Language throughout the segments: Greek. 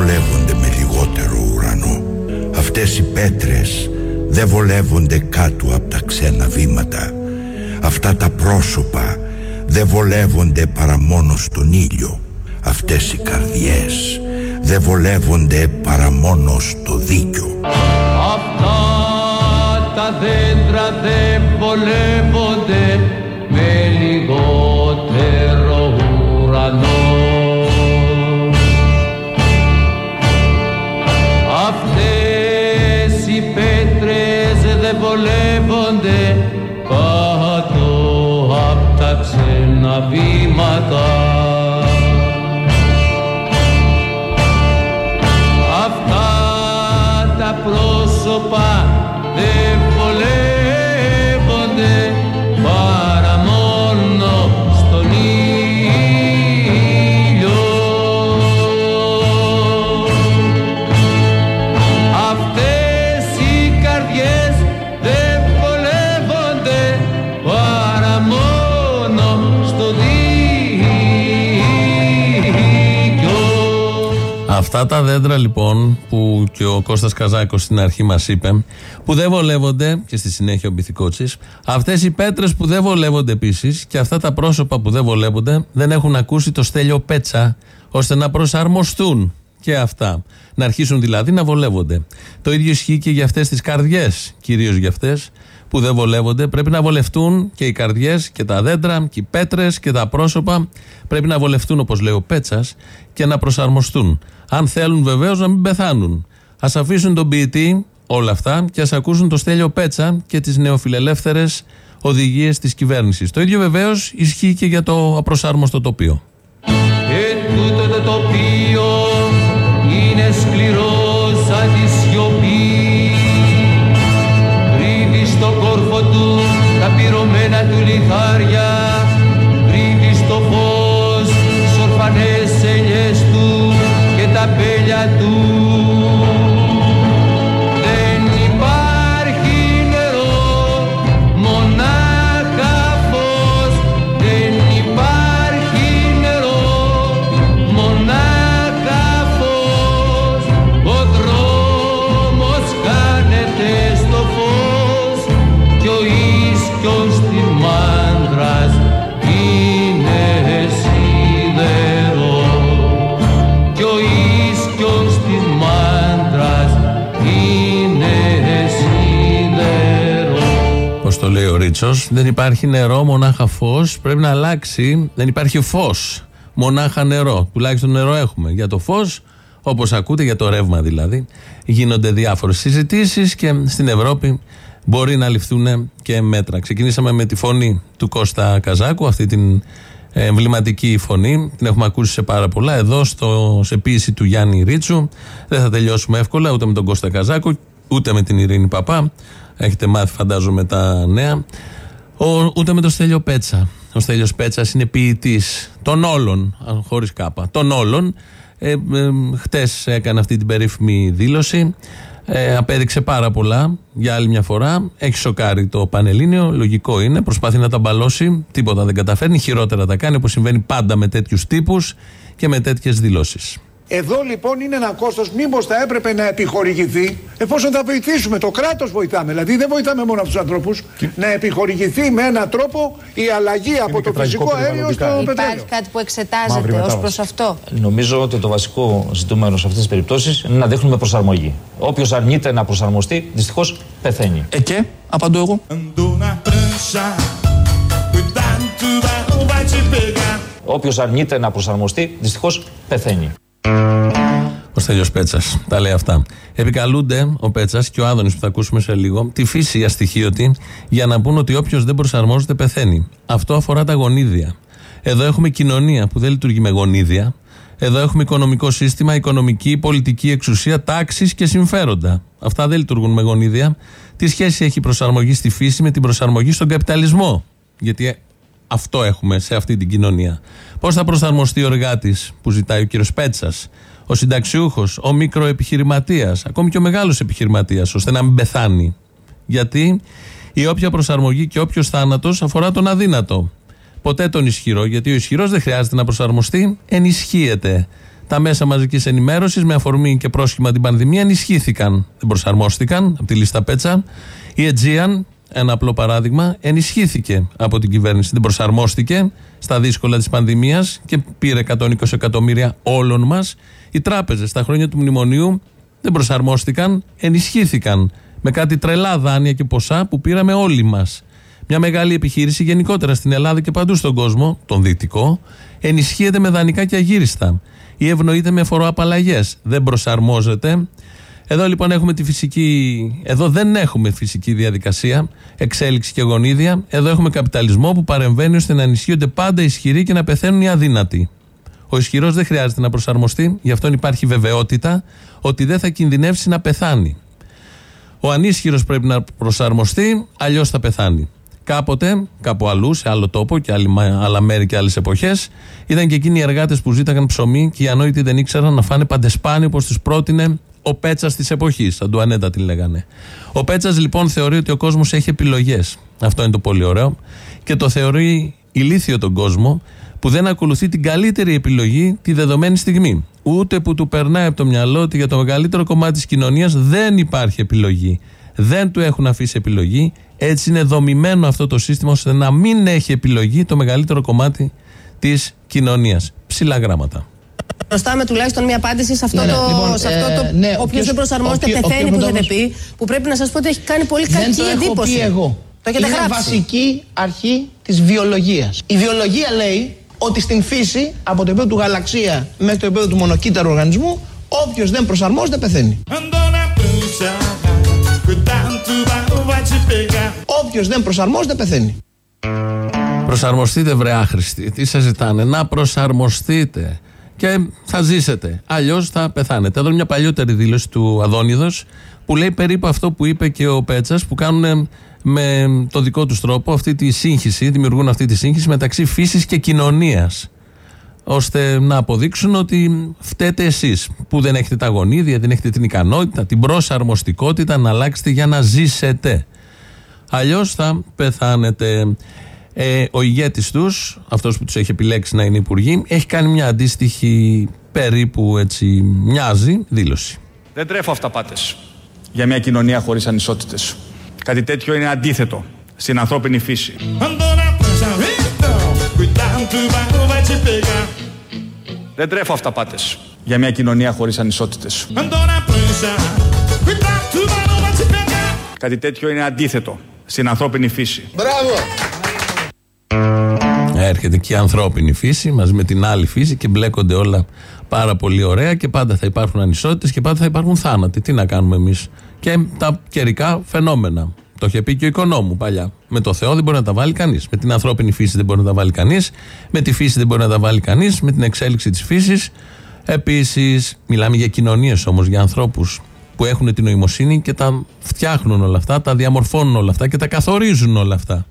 βολεύονται με λιγότερο ουρανό. Αυτές οι πέτρες δεν βολεύονται κάτω από τα ξένα βήματα. Αυτά τα πρόσωπα δεν βολεύονται παρά μόνο στον ήλιο. Αυτές οι καρδιές δεν βολεύονται παρά μόνο στο δίκιο. Αυτά τα δέντρα δεν βολεύονται με λιγότερο Αυτά τα δέντρα λοιπόν που και ο Κώστας Καζάκος στην αρχή μας είπε που δεν βολεύονται και στη συνέχεια ο Μπιθικότσης αυτές οι πέτρες που δεν βολεύονται επίσης και αυτά τα πρόσωπα που δεν βολεύονται δεν έχουν ακούσει το στέλιο πέτσα ώστε να προσαρμοστούν και αυτά. Να αρχίσουν δηλαδή να βολεύονται. Το ίδιο ισχύει και για αυτές τις καρδιές, κυρίως για αυτές που δεν βολεύονται. Πρέπει να βολευτούν και οι καρδιές και τα δέντρα και οι πέτρες και τα πρόσωπα. Πρέπει να βολευτούν όπως λέει ο Πέτσας και να προσαρμοστούν. Αν θέλουν βεβαίως να μην πεθάνουν. Ας αφήσουν τον ποιητή όλα αυτά και ας ακούσουν το Στέλιο Πέτσα και τις νεοφιλελεύθερες οδηγίες της κυβέρνησης. Το ίδιο βεβαίως ισχύει και για το απροσάρμοστο τοπίο. Και τούτο το τοπίο το λέει ο Ρίτσο, δεν υπάρχει νερό, μονάχα φως. Πρέπει να αλλάξει. Δεν υπάρχει φως, μονάχα νερό. Τουλάχιστον νερό έχουμε. Για το φως, όπως ακούτε, για το ρεύμα δηλαδή, γίνονται διάφορες συζητήσεις και στην Ευρώπη μπορεί να ληφθούν και μέτρα. Ξεκινήσαμε με τη φωνή του Κώστα Καζάκου, αυτή την εμβληματική φωνή. Την έχουμε ακούσει σε πάρα πολλά. Εδώ, στο, σε ποίηση του Γιάννη Ρίτσου. Δεν θα τελειώσουμε εύκολα ούτε με τον Κώστα Καζάκο, ούτε με την Ειρήνη Παπά. Έχετε μάθει, φαντάζομαι, τα νέα. Ο, ούτε με τον Στέλιο Πέτσα. Ο Στέλιος Πέτσας είναι ποιητής των όλων, χωρίς κάπα. Των όλων. Ε, ε, Χτες έκανε αυτή την περίφημη δήλωση. Ε, απέδειξε πάρα πολλά για άλλη μια φορά. Έχει σοκάρει το Πανελλήνιο. Λογικό είναι. Προσπαθεί να τα μπαλώσει. Τίποτα δεν καταφέρνει. Χειρότερα τα κάνει όπως συμβαίνει πάντα με τέτοιους τύπους και με τέτοιες δηλώσεις. Εδώ λοιπόν είναι ένα κόστος, μήπως θα έπρεπε να επιχορηγηθεί, εφόσον θα βοηθήσουμε. Το κράτος βοηθάμε. Δηλαδή δεν βοηθάμε μόνο αυτούς τους ανθρώπους. Να επιχορηγηθεί με έναν τρόπο η αλλαγή από το φυσικό αέριο στο πετρέλαιο. Υπάρχει κάτι που εξετάζεται ως προς αυτό; Νομίζω ότι το βασικό ζητούμενο σε αυτές τις περιπτώσεις είναι να δείχνουμε προσαρμογή. Όποιος αρνείται να προσαρμοστεί, δυστυχώς πεθαίνει. Ε και, απαντώ εγώ. Όποιος αρνείται να προσαρμοστεί, δυστυχώς πεθαίνει. Ο Στέλιο Πέτσας; Τα λέει αυτά. Επικαλούνται ο Πέτσας και ο Άδωνης που θα ακούσουμε σε λίγο τη φύση αστοιχείωτη για να πούν ότι όποιος δεν προσαρμόζεται πεθαίνει. Αυτό αφορά τα γονίδια. Εδώ έχουμε κοινωνία που δεν λειτουργεί με γονίδια. Εδώ έχουμε οικονομικό σύστημα, οικονομική, πολιτική εξουσία, τάξεις και συμφέροντα. Αυτά δεν λειτουργούν με γονίδια. Τι σχέση έχει η προσαρμογή στη φύση με την προσαρμογή στον καπιταλισμό; Γιατί αυτό έχουμε σε αυτή την κοινωνία. Πώς θα προσαρμοστεί ο εργάτης που ζητάει ο κύριος Πέτσας, ο συνταξιούχος, ο μικροεπιχειρηματίας, ακόμη και ο μεγάλος επιχειρηματίας, ώστε να μην πεθάνει. Γιατί η όποια προσαρμογή και όποιος θάνατος αφορά τον αδύνατο. Ποτέ τον ισχυρό, γιατί ο ισχυρός δεν χρειάζεται να προσαρμοστεί, ενισχύεται. Τα μέσα μαζικής ενημέρωσης με αφορμή και πρόσχημα την πανδημία ενισχύθηκαν. Δεν προσαρμόστηκαν από τη λίστα Πέτσα. Η Aegean, ένα απλό παράδειγμα, ενισχύθηκε από την κυβέρνηση. Δεν προσαρμόστηκε στα δύσκολα της πανδημίας και πήρε 120 εκατομμύρια όλων μας. Οι τράπεζες στα χρόνια του μνημονίου δεν προσαρμόστηκαν, ενισχύθηκαν με κάτι τρελά δάνεια και ποσά που πήραμε όλοι μας. Μια μεγάλη επιχείρηση γενικότερα στην Ελλάδα και παντού στον κόσμο, τον δυτικό, ενισχύεται με δανεικά και αγύριστα ή ευνοείται με φοροαπαλλαγές. Δεν προσαρμόζεται. Εδώ λοιπόν έχουμε τη φυσική. Εδώ δεν έχουμε φυσική διαδικασία, εξέλιξη και γονίδια. Εδώ έχουμε καπιταλισμό που παρεμβαίνει ώστε να ενισχύονται πάντα ισχυροί και να πεθαίνουν οι αδύνατοι. Ο ισχυρός δεν χρειάζεται να προσαρμοστεί, γι' αυτό υπάρχει βεβαιότητα ότι δεν θα κινδυνεύσει να πεθάνει. Ο ανίσχυρος πρέπει να προσαρμοστεί, αλλιώς θα πεθάνει. Κάποτε, κάπου αλλού, σε άλλο τόπο και άλλα μέρη και άλλες εποχές, ήταν και εκείνοι οι εργάτες που ζήταγαν ψωμί και οι ανόητοι δεν ήξεραν να φάνε παντεσπάνι όπως τους πρότεινε ο Πέτσας της εποχής. Αντουανέτα την λέγανε. Ο Πέτσας λοιπόν θεωρεί ότι ο κόσμος έχει επιλογές. Αυτό είναι το πολύ ωραίο. Και το θεωρεί ηλίθιο τον κόσμο που δεν ακολουθεί την καλύτερη επιλογή τη δεδομένη στιγμή. Ούτε που του περνάει από το μυαλό ότι για το μεγαλύτερο κομμάτι της κοινωνίας δεν υπάρχει επιλογή. Δεν του έχουν αφήσει επιλογή. Έτσι είναι δομημένο αυτό το σύστημα ώστε να μην έχει επιλογή το μεγαλύτερο κομμάτι της κοινωνίας. Ψηλά γράμματα. Προστάμε τουλάχιστον μια απάντηση σε αυτό ναι, ναι. το. Λοιπόν, σε αυτό το ε, ναι, Όποιο δεν προσαρμόζεται πεθαίνει που έχετε πει, που πρέπει να σας πω ότι έχει κάνει πολύ κακή δεν το εντύπωση. Έχω πει εγώ. Το έχετε Είναι γράψει. βασική αρχή της βιολογίας. Η βιολογία λέει ότι στην φύση, από το επίπεδο του γαλαξία μέχρι το επίπεδο του μονοκύτταρου οργανισμού, όποιος δεν προσαρμόζεται πεθαίνει. Όποιος δεν προσαρμόζεται πεθαίνει. Προσαρμοστείτε, βρε άχρηστοι. Τι σας ζητάνε, να προσαρμοστείτε. Και θα ζήσετε. Αλλιώς θα πεθάνετε. Εδώ είναι μια παλιότερη δήλωση του Αδόνιδος που λέει περίπου αυτό που είπε και ο Πέτσας που κάνουν με το δικό τους τρόπο αυτή τη σύγχυση, δημιουργούν αυτή τη σύγχυση μεταξύ φύσης και κοινωνίας. Ώστε να αποδείξουν ότι φταίτε εσείς που δεν έχετε τα γονίδια, δεν έχετε την ικανότητα, την προσαρμοστικότητα να αλλάξετε για να ζήσετε. Αλλιώς θα πεθάνετε. Ε, ο ηγέτης τους, αυτός που τους έχει επιλέξει να είναι υπουργοί, έχει κάνει μια αντίστοιχη περίπου έτσι μοιάζει δήλωση. Δεν τρέφω αυταπάτες για μια κοινωνία χωρίς ανισότητες. Κάτι τέτοιο είναι αντίθετο στην ανθρώπινη φύση. Δεν τρέφω αυταπάτες για μια κοινωνία χωρίς ανισότητες. Κάτι τέτοιο είναι αντίθετο στην ανθρώπινη φύση. Μπράβο! Έρχεται και η ανθρώπινη φύση μαζί με την άλλη φύση και μπλέκονται όλα πάρα πολύ ωραία και πάντα θα υπάρχουν ανισότητες και πάντα θα υπάρχουν θάνατοι. Τι να κάνουμε εμείς. Και τα καιρικά φαινόμενα. Το είχε πει και ο οικονόμου παλιά. Με το Θεό δεν μπορεί να τα βάλει κανείς. Με την ανθρώπινη φύση δεν μπορεί να τα βάλει κανείς. Με τη φύση δεν μπορεί να τα βάλει κανείς. Με την εξέλιξη της φύσης. Επίσης, μιλάμε για κοινωνίες όμως, για ανθρώπους που έχουν την νοημοσύνη και τα φτιάχνουν όλα αυτά, τα διαμορφώνουν όλα αυτά και τα καθορίζουν όλα αυτά.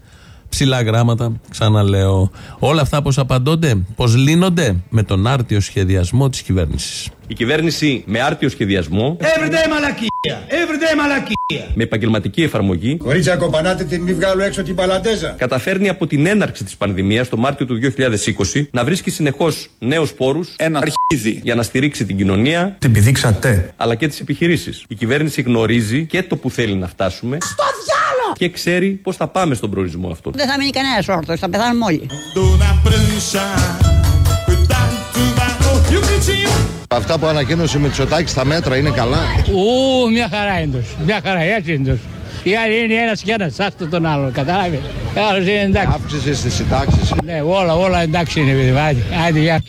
Ψηλά γράμματα, ξαναλέω. Όλα αυτά πώς απαντώνται, πώς λύνονται; Με τον άρτιο σχεδιασμό της κυβέρνησης. Η κυβέρνηση με άρτιο σχεδιασμό. Everyday μαλακία! Everyday μαλακία! Με επαγγελματική εφαρμογή. Κορίτσια, κομπανάτε την, μη βγάλω έξω την παλαντέζα. Καταφέρνει από την έναρξη της πανδημίας το Μάρτιο του 2020 να βρίσκει συνεχώς νέους πόρους. Ένα αρχίδι. Για να στηρίξει την κοινωνία. Την πηδήξατε. Αλλά και τις επιχειρήσεις. Η κυβέρνηση γνωρίζει και το που θέλει να φτάσουμε. Στο διάλογο! Και ξέρει πώς θα πάμε στον προορισμό αυτό. Δεν θα μείνει κανένας όρθιος, θα πεθάνουμε όλοι. Αυτά που ανακοίνωσε με Τσοτάκη στα μέτρα είναι καλά; Ου, μια χαρά είναι τους. Μια χαρά, έτσι είναι τους. Οι άλλοι είναι ένας και ένας, άστο τον άλλον, κατάλαβες. Άλλο είναι εντάξει. Αύξηση στι συντάξεις. Ναι, όλα, όλα εντάξει είναι, παιδί. Άντε, άντε, γεια.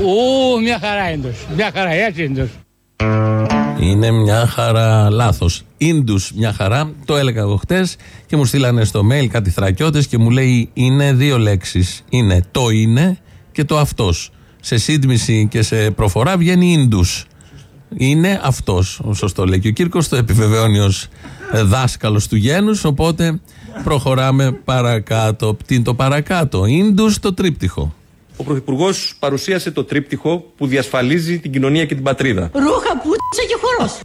Ου, μια χαρά είναι τους. Μια χαρά, έτσι είναι τους. Είναι μια χαρά λάθος. Ίντου μια χαρά. Το έλεγα εγώ χτες και μου στείλανε στο mail κάτι θρακιώτες και μου λέει είναι δύο λέξεις. Είναι το είναι και το αυτός. Σε σύντμηση και σε προφορά βγαίνει ίντου. Είναι αυτός. Σωστό λέει και ο Κύρκος. Το επιβεβαιώνει ως δάσκαλος του γένους. Οπότε προχωράμε παρακάτω. Τι είναι το παρακάτω; Ίντου το τρίπτυχο. Ο Πρωθυπουργός παρουσίασε το τρίπτυχο που διασφαλίζει την κοινωνία και την πατρίδα. Ρούχα, πούτσα και χορός.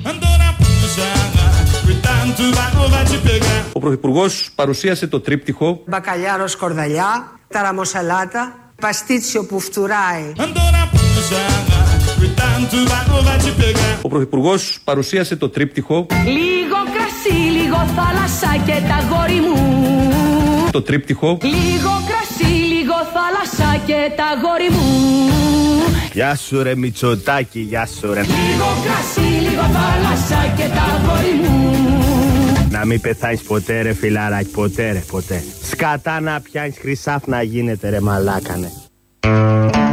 Ο Πρωθυπουργός παρουσίασε το τρίπτυχο Μπακαλιάρος Κορδαλιά, ταραμοσαλάτα, παστίτσιο που φτουράει. Ο Πρωθυπουργός παρουσίασε το τρίπτυχο Λίγο κρασί, λίγο θάλασσα και τα γόρι μου. Το τρίπτυχο Λίγο κρασί, λίγο θάλασσα και τα γόρι μου. Γεια σου ρε Μητσοτάκη, γεια σου ρε Λίγο κρασί, λίγο θάλασσα και τα γόρι μου. Να μην πεθάνεις ποτέ ρε φιλαράκι, ποτέ ρε ποτέ Σκατά να πιάνεις χρυσάφ να γίνεται ρε μαλάκανε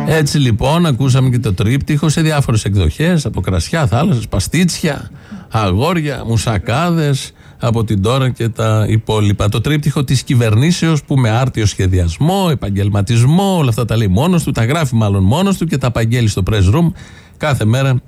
Έτσι λοιπόν ακούσαμε και το τρίπτυχο σε διάφορες εκδοχές από κρασιά, θάλασσες, παστίτσια, αγόρια, μουσακάδες από την τώρα και τα υπόλοιπα. Το τρίπτυχο της κυβερνήσεως που με άρτιο σχεδιασμό, επαγγελματισμό, όλα αυτά τα λέει μόνος του, τα γράφει μάλλον μόνος του και τα απαγγέλει στο press room κάθε μέρα.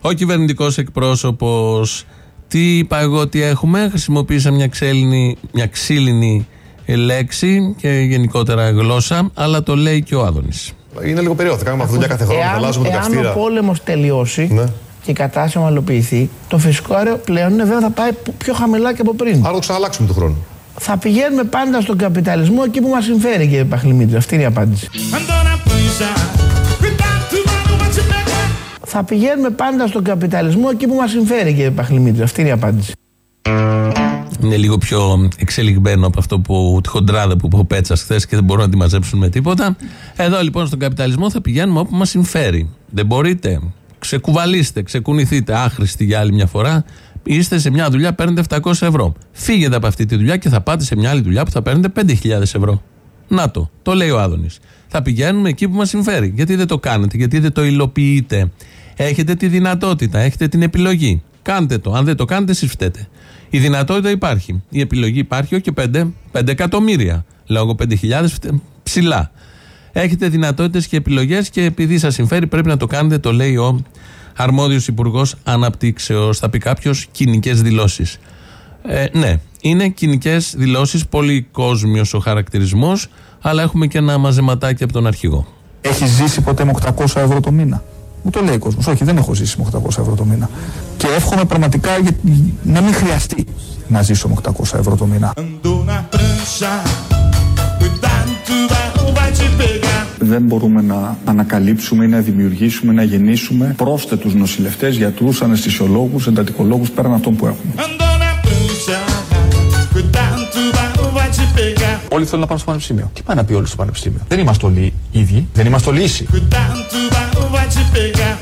Ο κυβερνητικός εκπρόσωπος τι είπα εγώ ότι έχουμε, χρησιμοποίησα μια, ξέλινη, μια ξύλινη λέξη και γενικότερα γλώσσα, αλλά το λέει και ο Άδωνης. Είναι λίγο περίοδο. Θα κάνουμε αυτή δουλειά κάθε χρόνο. Εάν, θα αλλάζουμε εάν καυστήρα. ο πόλεμος τελειώσει Ναι. και η κατάσταση ομαλοποιηθεί, το φυσικό αέριο πλέον είναι βέβαια θα πάει πιο χαμηλά και από πριν. Άρα το ξαναλλάξουμε του χρόνου. Θα πηγαίνουμε πάντα στον καπιταλισμό εκεί που μας συμφέρει, κύριε Παχλημίτρη. Αυτή είναι η απάντηση. Θα πηγαίνουμε πάντα στον καπιταλισμό εκεί που μας συμφέρει, κύριε Παχλημίτρη. Αυτή είναι η απάντηση. Είναι λίγο πιο εξελιγμένο από αυτό που τη χοντράδα που είπε ο Πέτσας χθες και δεν μπορούν να τη μαζέψουν με τίποτα. Εδώ λοιπόν στον καπιταλισμό θα πηγαίνουμε όπου μας συμφέρει. Δεν μπορείτε. Ξεκουβαλίστε, ξεκουνηθείτε, άχρηστοι για άλλη μια φορά. Είστε σε μια δουλειά, παίρνετε 700 ευρώ. Φύγετε από αυτή τη δουλειά και θα πάτε σε μια άλλη δουλειά που θα παίρνετε 5.000 ευρώ. Να το, το λέει ο Άδωνης. Θα πηγαίνουμε εκεί που μας συμφέρει. Γιατί δεν το κάνετε, γιατί δεν το υλοποιείτε. Έχετε τη δυνατότητα, έχετε την επιλογή. Κάντε το. Αν δεν το κάνετε, εσείς φταίτε. Η δυνατότητα υπάρχει. Η επιλογή υπάρχει, όχι και 5, 5 εκατομμύρια. Λόγω 5.000 φτε- ψηλά. Έχετε δυνατότητες και επιλογές και επειδή σας συμφέρει, πρέπει να το κάνετε, το λέει ο αρμόδιος Υπουργός Αναπτύξεως. Θα πει κάποιος κοινικές δηλώσεις. Ε, ναι, είναι κοινικές δηλώσεις, πολύ κόσμιο ο χαρακτηρισμός, αλλά έχουμε και ένα μαζεματάκι από τον αρχηγό. Έχει ζήσει ποτέ με 800 ευρώ το μήνα; Μου το λέει ο κόσμος. Όχι, δεν έχω ζήσει με 800 ευρώ το μήνα. Και εύχομαι πραγματικά για- να μην χρειαστεί να ζήσω με 800 ευρώ το μήνα. Δεν μπορούμε να ανακαλύψουμε ή να δημιουργήσουμε, να γεννήσουμε πρόσθετους νοσηλευτές, γιατρούς, αναισθησιολόγους, εντατικολόγους πέραν αυτών που έχουμε. Όλοι θέλουν να πάνε στο πανεπιστήμιο. Τι πάει να πει όλοι στο πανεπιστήμιο; Δεν είμαστε όλοι ίδιοι, δεν είμαστε όλοι ίσοι.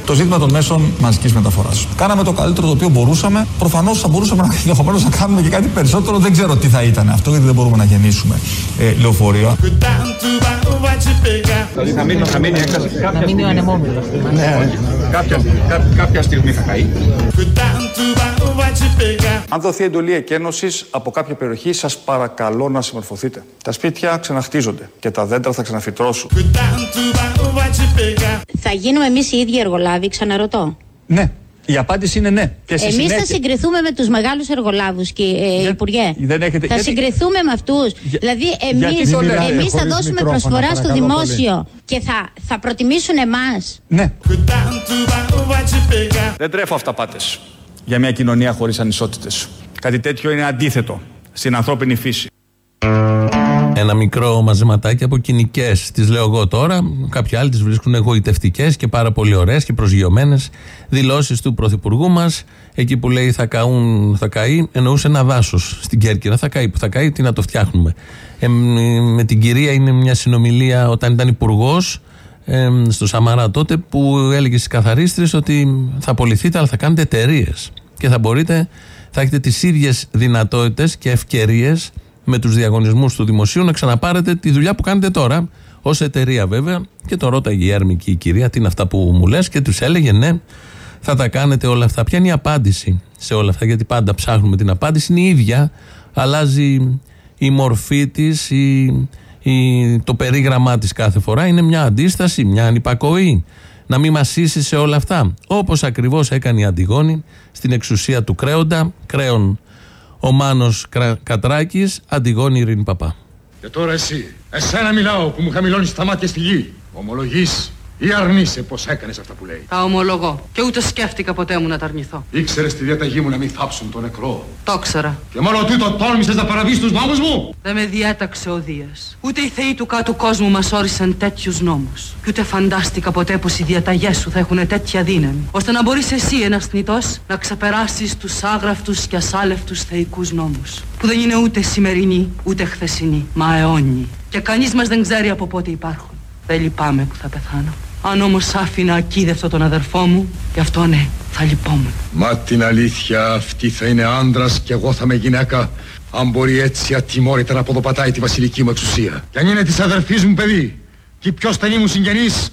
Το ζήτημα των μέσων μαζικής μεταφοράς. Κάναμε το καλύτερο το οποίο μπορούσαμε. Προφανώς θα μπορούσαμε να, ενδεχομένως να κάνουμε και κάτι περισσότερο. Δεν ξέρω τι θα ήταν αυτό, γιατί δεν μπορούμε να γεννήσουμε ε, λεωφορείο. Δηλαδή θα μείνει, θα μείνει έκταση. Να μείνει ο ανεμόμυλος. Ναι, κάποια, κά- κάποια στιγμή θα καεί. Αν δοθεί εντολή εκένωσης από κάποια περιοχή, σας παρακαλώ να συμμορφωθείτε. Τα σπίτια ξαναχτίζονται και τα δέντρα θα ξαναφυτρώσουν. Θα γίνουμε εμείς οι ίδιοι εργολάβοι, ξαναρωτώ. Ναι. Η απάντηση είναι ναι. Και στη Εμείς συνέχεια- θα συγκριθούμε με τους μεγάλους εργολάβους, ε, Υπουργέ. δεν έχετε- Θα γιατί- συγκριθούμε με αυτούς. Δηλαδή, γιατί εμεί το λέτε εμείς θα χωρίς δώσουμε μικρόφωνα, προσφορά στο παρακαλώ δημόσιο και θα, θα προτιμήσουν εμάς. Ναι. Δεν τρέφω αυταπάτε για μια κοινωνία χωρίς ανισότητες. Κάτι τέτοιο είναι αντίθετο στην ανθρώπινη φύση. Ένα μικρό μαζεματάκι από κοινικές, τις λέω εγώ τώρα. Κάποιοι άλλοι τις βρίσκουν εγωιτευτικές και πάρα πολύ ωραίες και προσγειωμένες δηλώσεις του Πρωθυπουργού μας. Εκεί που λέει θα, καούν, θα καεί, εννοούσε ένα δάσος στην Κέρκυρα. Θα καεί, που θα καεί, τι να το φτιάχνουμε. Ε, μ, με την κυρία είναι μια συνομιλία όταν ήταν υπουργός ε, στο Σαμαρά τότε που έλεγε στις καθαρίστρε ότι θα απολυθείτε, αλλά θα κάνετε εταιρείες. Και θα μπορείτε, θα έχετε τις ίδιες δυνατότητες και ευκαιρίες με τους διαγωνισμούς του δημοσίου να ξαναπάρετε τη δουλειά που κάνετε τώρα, ως εταιρεία βέβαια. Και το ρώταγε η Έρμη και η κυρία, τι είναι αυτά που μου λες, και τους έλεγε ναι, θα τα κάνετε όλα αυτά. Ποια είναι η απάντηση σε όλα αυτά, γιατί πάντα ψάχνουμε την απάντηση, είναι η ίδια, αλλάζει η μορφή της, η, η, το περίγραμμά της κάθε φορά. Είναι μια αντίσταση, μια ανυπακοή. Να μην μασίσει σε όλα αυτά. Όπως ακριβώς έκανε η Αντιγόνη στην εξουσία του Κρέοντα, Κρέον ο Μάνος Κρα... Κατράκης, Αντιγόνη Ειρήνη Παπά. Και τώρα εσύ, εσένα μιλάω που μου χαμηλώνεις τα μάτια στη γη. Ομολογείς Ή αρνείσαι πως έκανες αυτά που λέει. Τα ομολογώ. Και ούτε σκέφτηκα ποτέ μου να τα αρνηθώ. Ήξερες τη διαταγή μου να μην θάψουν τον νεκρό. Το ξέρα. Και μόνο τούτο τόλμησες να παραβείς τους νόμους μου. Δεν με διέταξε ο Δίας. Ούτε οι θεοί του κάτω κόσμου μας όρισαν τέτοιους νόμους. Και ούτε φαντάστηκα ποτέ πως οι διαταγές σου θα έχουν τέτοια δύναμη. ώστε να μπορείς εσύ, ένας θνητός, να ξεπεράσεις τους άγραφτους και ασάλευτους θεϊκούς νόμους. Που δεν είναι ούτε σημερινοί, ούτε χθεσινοί, μα αιώνιοι. Και κανείς μας δεν ξέρει από πότε υπάρχουν. Δεν λυπάμαι που θα πεθάνω. Αν όμως άφηνα ακίδευτο τον αδερφό μου, γι' αυτό ναι, θα λυπόμουν. Μα την αλήθεια αυτή θα είναι άντρας και εγώ θα είμαι γυναίκα. Αν μπορεί έτσι ατιμόρυτα να ποδοπατάει τη βασιλική μου εξουσία. Και αν είναι της αδερφής μου παιδί και η πιο στενή μου συγγενής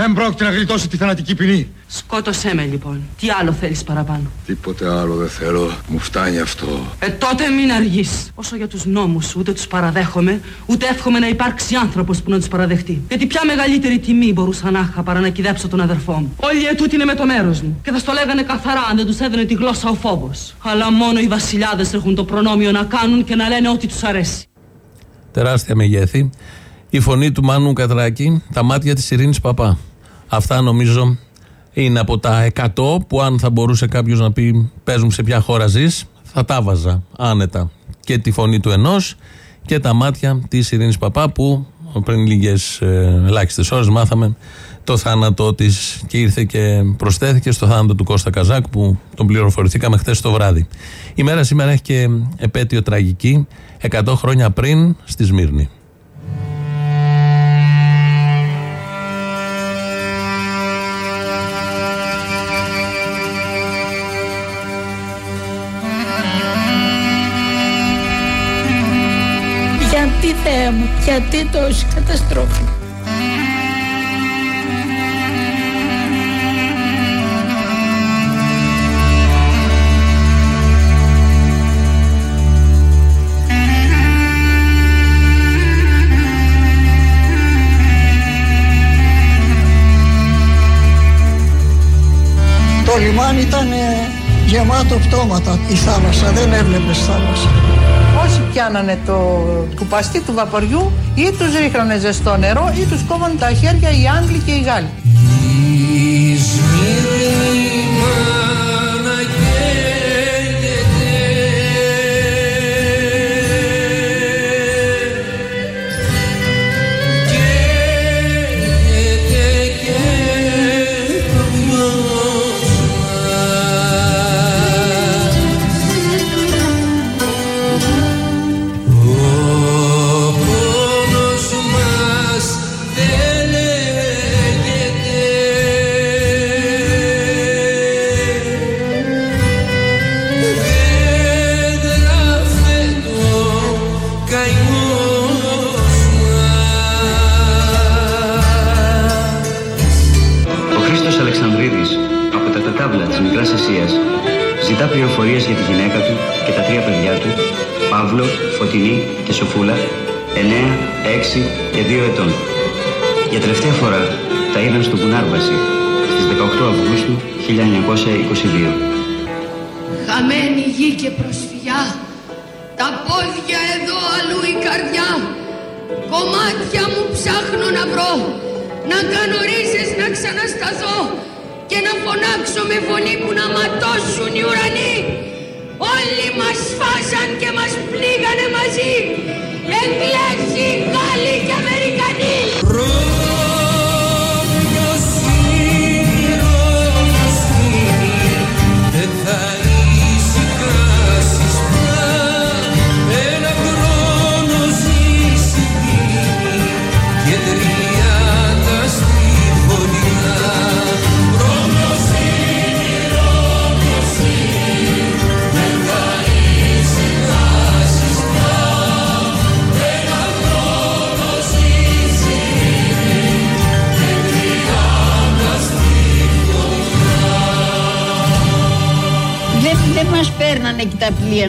δεν πρόκειται να γλιτώσει τη θανατική ποινή. Σκότωσέ με λοιπόν. Τι άλλο θέλεις παραπάνω; Τίποτε άλλο δεν θέλω. Μου φτάνει αυτό. Ε, τότε μην αργείς. Όσο για τους νόμους ούτε τους παραδέχομαι, ούτε εύχομαι να υπάρξει άνθρωπος που να τους παραδεχτεί. Γιατί ποια μεγαλύτερη τιμή μπορούσα να είχα παρά να κυδέψω τον αδερφό μου; Όλοι ετούτοι είναι με το μέρος μου. Και θα στο λέγανε καθαρά αν δεν τους έδαινε τη γλώσσα ο φόβος. Αλλά μόνο οι βασιλιάδες έχουν το προνόμιο να κάνουν και να λένε ό,τι τους αρέσει. Τεράστια μεγέθη η φωνή του Μάνου Κατράκη, τα μάτια της Ειρήνης Παπά. Αυτά νομίζω είναι από τα 100 που αν θα μπορούσε κάποιος να πει παίζουν σε ποια χώρα ζεις, θα τα βάζα άνετα. Και τη φωνή του ενός και τα μάτια της Ειρήνης Παπά που πριν λίγες ε, ελάχιστες ώρες μάθαμε το θάνατό της και ήρθε και προσθέθηκε στο θάνατο του Κώστα Καζάκ που τον πληροφορηθήκαμε χθες το βράδυ. Η μέρα σήμερα έχει και επέτειο τραγική 100 χρόνια πριν στη Σμύρνη. Θεέ μου, γιατί τόση καταστροφή. Το λιμάνι ήταν γεμάτο πτώματα η θάλασσα, δεν έβλεπες θάλασσα όσοι πιάνανε το κουπαστί του βαποριού ή τους ρίχνανε ζεστό νερό ή τους κόβανε τα χέρια οι Άγγλοι και οι Γάλλοι.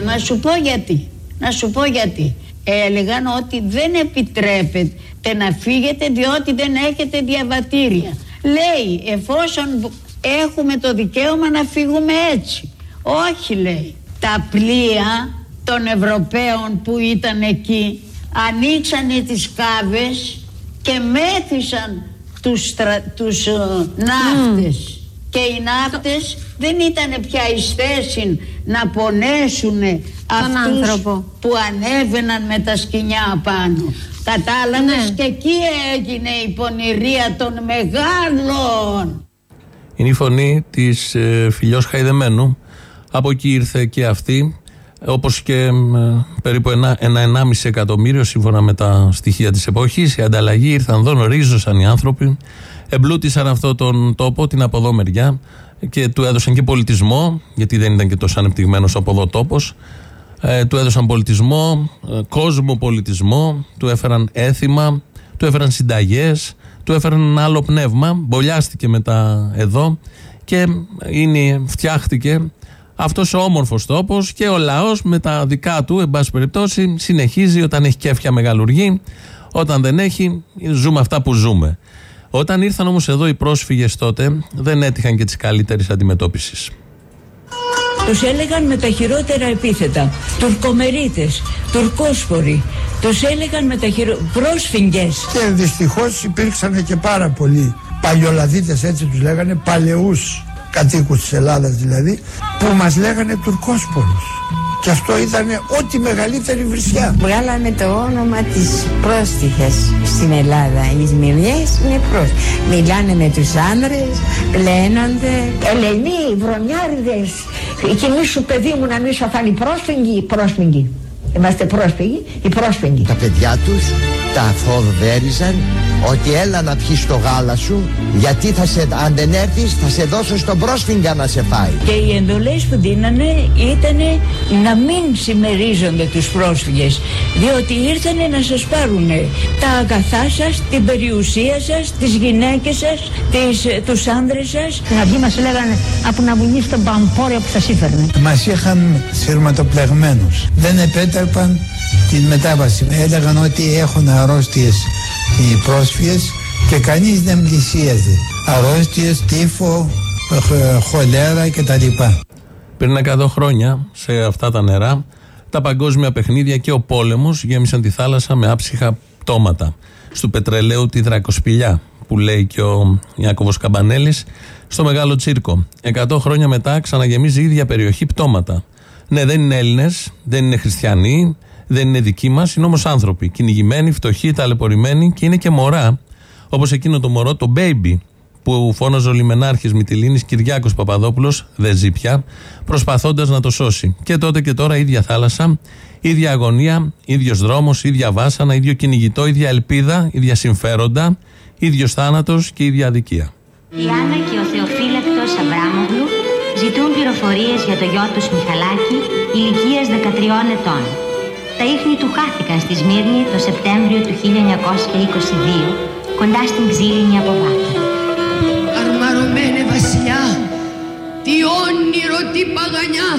Να σου πω γιατί. Να σου πω γιατί. Έλεγαν ότι δεν επιτρέπεται να φύγετε διότι δεν έχετε διαβατήρια. Λέει εφόσον έχουμε το δικαίωμα να φύγουμε έτσι. Όχι λέει. Τα πλοία των Ευρωπαίων που ήταν εκεί ανοίξανε τις κάβες και μέθησαν τους, τρα, τους ε, ναύτες. Και οι ναύτες δεν ήταν πια εις θέση να πονέσουν αυτούς που ανέβαιναν με τα σκοινιά πάνω. Κατάλαβες; Ναι. και εκεί έγινε η πονηρία των μεγάλων. Είναι η φωνή της ε, φιλιός Χαϊδεμένου. Από εκεί ήρθε και αυτή. Όπως και ε, περίπου ένα, ένα 1,5 εκατομμύριο σύμφωνα με τα στοιχεία της εποχής. Η ανταλλαγή ήρθαν εδώ, ρίζωσαν οι άνθρωποι, εμπλούτησαν αυτόν τον τόπο, την από εδώ μεριά και του έδωσαν και πολιτισμό, γιατί δεν ήταν και τόσο ανεπτυγμένος από εδώ τόπος. Ε, του έδωσαν πολιτισμό, ε, κόσμο πολιτισμό, του έφεραν έθιμα, του έφεραν συνταγές, του έφεραν ένα άλλο πνεύμα, μπολιάστηκε μετά εδώ και είναι, φτιάχτηκε αυτός ο όμορφος τόπος και ο λαός με τα δικά του, εν πάση περιπτώσει, συνεχίζει όταν έχει κέφια μεγαλουργή. Όταν δεν έχει, ζούμε αυτά που ζούμε. Όταν ήρθαν όμως εδώ οι πρόσφυγες τότε, δεν έτυχαν και της καλύτερης αντιμετώπισης. Τους έλεγαν με τα χειρότερα επίθετα. Τουρκομερίτες, τουρκόσποροι. Τους έλεγαν με τα χειρότερα... Πρόσφυγγες. Και δυστυχώς υπήρξαν και πάρα πολλοί παλιολαδίτες έτσι τους λέγανε, παλαιούς κατοίκους της Ελλάδας δηλαδή, που μας λέγανε τουρκόσπορους. Και αυτό ήταν ό,τι μεγαλύτερη βρισιά. Βγάλαμε το όνομα της πρόστιχας στην Ελλάδα. Οι Σμυρνιές είναι πρόσφυγες. Μιλάνε με τους άνδρες, πλένονται. Ελενοί, βρωμιάριδες, και εμείς σου παιδί μου να μην σου φάνει πρόσφυγοι, πρόσφυγοι. Είμαστε πρόσφυγοι, οι πρόσφυγοι. Τα παιδιά τους τα φοβέριζαν ότι έλα να πιεις το γάλα σου γιατί θα σε, αν δεν έρθεις θα σε δώσω στον πρόσφυγα να σε φάει. Και οι εντολές που δίνανε ήταν να μην συμμερίζονται τους πρόσφυγες διότι ήρθανε να σας πάρουν τα αγαθά σας, την περιουσία σας, τις γυναίκες σας, τις, τους άνδρες σας. Στην αρχή μας λέγανε από να βουνείς τον παμπόρια που σας ήφερνε. Μας είχαν σειρματοπλεγμένους. Δεν επέτρεπαν την μετάβαση. Έλεγαν ότι έχουν αρρώστιες οι πρόσφυγες και κανείς δεν πλησίαζε. Αρρώστιες, τύφο, χ- χολέρα κτλ. Πριν 100 χρόνια, σε αυτά τα νερά, τα παγκόσμια παιχνίδια και ο πόλεμος γέμισαν τη θάλασσα με άψυχα πτώματα. Στου πετρελαίου τη δρακοσπηλιά, που λέει και ο Ιάκωβος Καμπανέλης, στο μεγάλο τσίρκο. 100 χρόνια μετά ξαναγεμίζει η ίδια περιοχή πτώματα. Ναι, δεν είναι Έλληνες, δεν είναι χριστιανοί, δεν είναι δικοί μας, είναι όμως άνθρωποι. Κυνηγημένοι, φτωχοί, ταλαιπωρημένοι και είναι και μωρά, όπως εκείνο το μωρό, το baby, που φώναζε ο λιμενάρχης Μυτιλίνης Κυριάκος Παπαδόπουλος, δεν ζει πια, προσπαθώντας να το σώσει. Και τότε και τώρα ίδια θάλασσα, ίδια αγωνία, ίδιος δρόμος, ίδια βάσανα, ίδιο κυνηγητό, ίδια ελπίδα, ίδια συμφέροντα, ίδιος θάνατος και ίδια αδικία. Η Άννα και ο Θεοφύλακτος Αβράμογλου ζητούν πληροφορίες για το γιο τους Μιχαλάκη ηλικίας 13 ετών. Τα ίχνη του χάθηκαν στη Σμύρνη το Σεπτέμβριο του 1922 κοντά στην ξύλινη αποβάθρα. Αρμαρωμένε βασιλιά, τι όνειρο, τι παγανιά,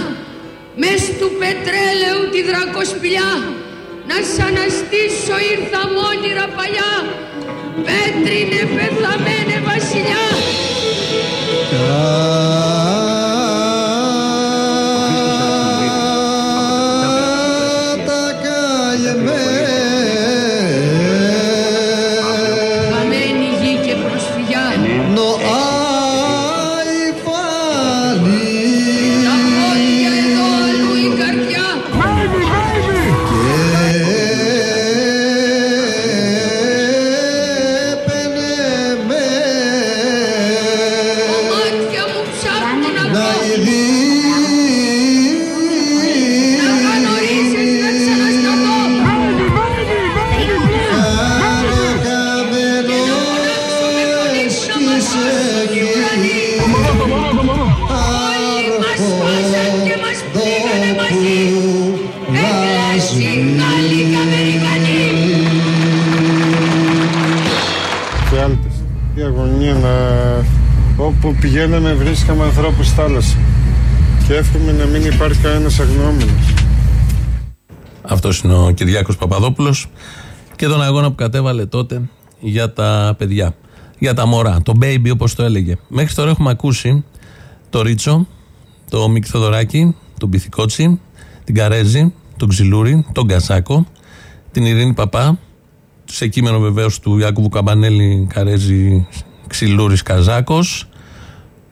μες του πετρέλαιου τη δρακοσπηλιά, να σ' αναστήσω ήρθα μόνιρα παλιά, πέτρινε πεθαμένε βασιλιά. Πηγαίναμε βρίσκαμε ανθρώπους στη θάλασσα. Και εύχομαι να μην υπάρχει κανένας αγνοούμενος. Αυτός είναι ο Κυριάκος Παπαδόπουλος και τον αγώνα που κατέβαλε τότε για τα παιδιά. Για τα μωρά. Το baby όπως το έλεγε. Μέχρι τώρα έχουμε ακούσει το Ρίτσο, το Μίκη Θοδωράκη, τον Πυθικότσι, την Καρέζη, τον Ξυλούρη, τον Κασάκο, την Ειρήνη Παπά, σε κείμενο βεβαίως του Ιάκουβου Καμπανέλη Καρέζη Ξυλούρης Καζάκος.